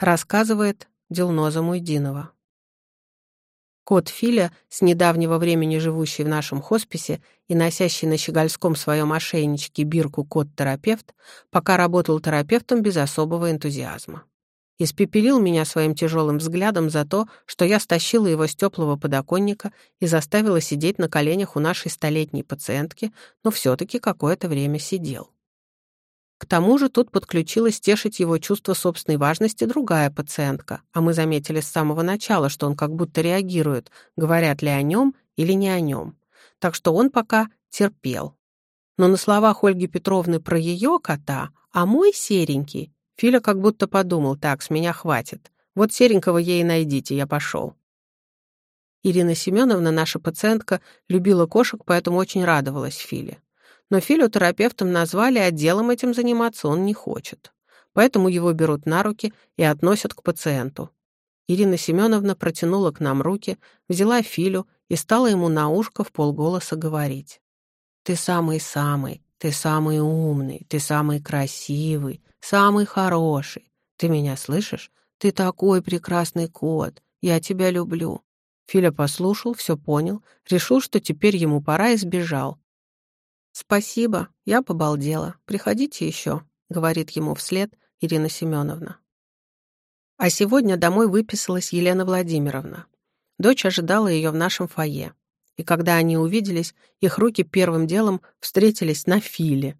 Рассказывает Дилноза Муйдинова. Кот Филя, с недавнего времени живущий в нашем хосписе и носящий на щегольском своем ошейничке бирку «Кот-терапевт», пока работал терапевтом без особого энтузиазма. Испепелил меня своим тяжелым взглядом за то, что я стащила его с теплого подоконника и заставила сидеть на коленях у нашей столетней пациентки, но все-таки какое-то время сидел. К тому же тут подключилась тешить его чувство собственной важности другая пациентка, а мы заметили с самого начала, что он как будто реагирует, говорят ли о нем или не о нем. Так что он пока терпел. Но на словах Ольги Петровны про ее кота, а мой серенький, Филя как будто подумал, так, с меня хватит. Вот серенького ей найдите, я пошел. Ирина Семеновна, наша пациентка, любила кошек, поэтому очень радовалась Филе. Но Филю терапевтом назвали, а делом этим заниматься он не хочет. Поэтому его берут на руки и относят к пациенту. Ирина Семеновна протянула к нам руки, взяла Филю и стала ему на ушко в полголоса говорить. «Ты самый-самый, ты самый умный, ты самый красивый, самый хороший. Ты меня слышишь? Ты такой прекрасный кот. Я тебя люблю». Филя послушал, все понял, решил, что теперь ему пора и сбежал. «Спасибо, я побалдела. Приходите еще», — говорит ему вслед Ирина Семеновна. А сегодня домой выписалась Елена Владимировна. Дочь ожидала ее в нашем фойе. И когда они увиделись, их руки первым делом встретились на филе,